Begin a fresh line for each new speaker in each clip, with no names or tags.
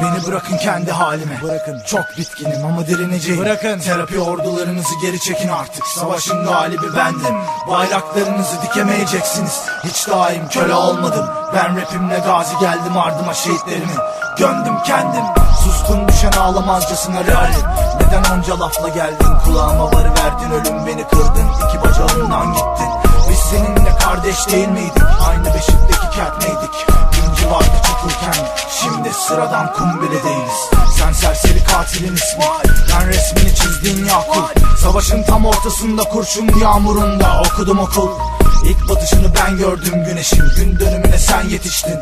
Beni bırakın kendi halime. Bırakın. Çok bitkinim ama direneceğim. Bırakın. Terapi ordularınızı geri çekin artık. Savaşın galibi bendim. Bayraklarınızı dikemeyeceksiniz. Hiç daim köle olmadım. Ben rapimle gazi geldim ardıma şehitlerimi Gömdüm kendim. Suskun düşen ağlamazcasına rarim Neden onca lafla geldin? Kulağıma varıverdin Ölüm beni kırdın. İki bacağımdan gittin. Biz seninle kardeş değil miydik? Aynı beşikteki sıradan kum bile değiliz. Sen serseri katilin ismi. Ben resmini çizdiğin Yakup. Savaşın tam ortasında kurşun yağmurunda Okudum okul. İlk batışını ben gördüm güneşin. Gün dönümüne sen yetiştin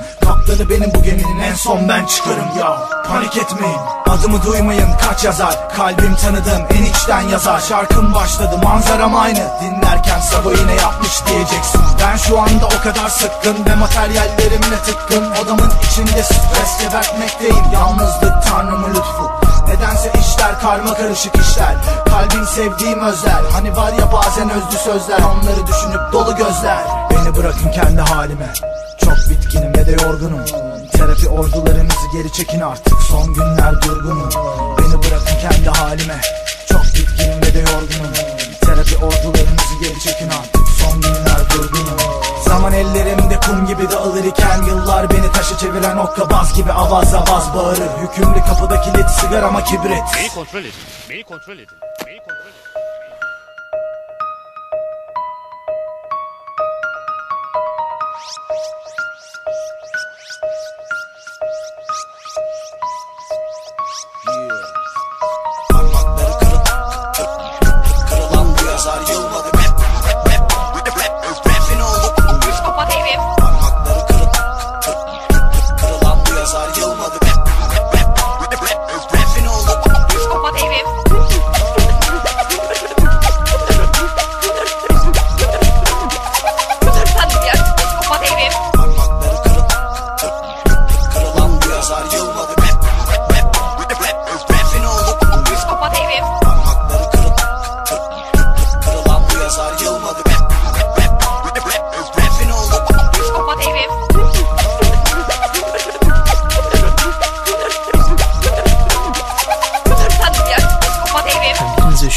Kaptanı benim bu geminin en son ben çıkarım ya Panik etmeyin. Adımı duymayın kaç yazar? Kalbim tanıdığım en içten yazar. Şarkım başladı manzaram aynı. Dinlerken sabah yine yapmış diyeceksin. Ben şu anda o kadar sıkkın Ve materyallerimle tıkkın. Odamın içinde stres gebertmekteyim. Yalnızlık tanrımın lütfu. Nedense işler karma karışık işler. Kalbin sevdiğim özler. Hani var ya bazen özlü sözler. Onları düşünüp dolu gözler. Beni bırakın kendi halime De yorgunum? Terapi ordularınızı geri çekin artık. Son günler durgunum. Beni bırakın kendi halime. Çok bitkinim ve de yorgunum. Terapi ordularınızı geri çekin artık. Son günler durgunum. Zaman ellerimde kum gibi dağılır iken Yıllar beni taşı çeviren okkabaz gibi avaz avaz bağırır. Hükümlü kapıda kilit sigarama kibrit
Beni kontrol edin. Beni kontrol edin.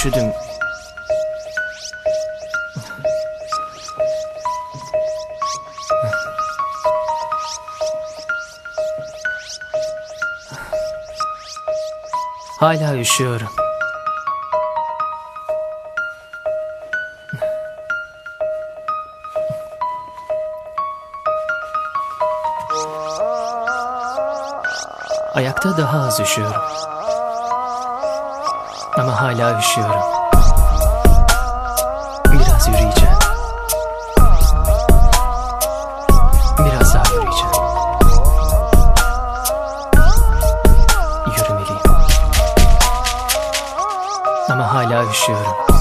Üşüdüm. Hala üşüyorum. Ayakta daha az üşüyorum. Ama hala üşüyorum. Biraz yürüyeceğim. Biraz daha yürüyeceğim. Yürümeliyim. Ama hala üşüyorum.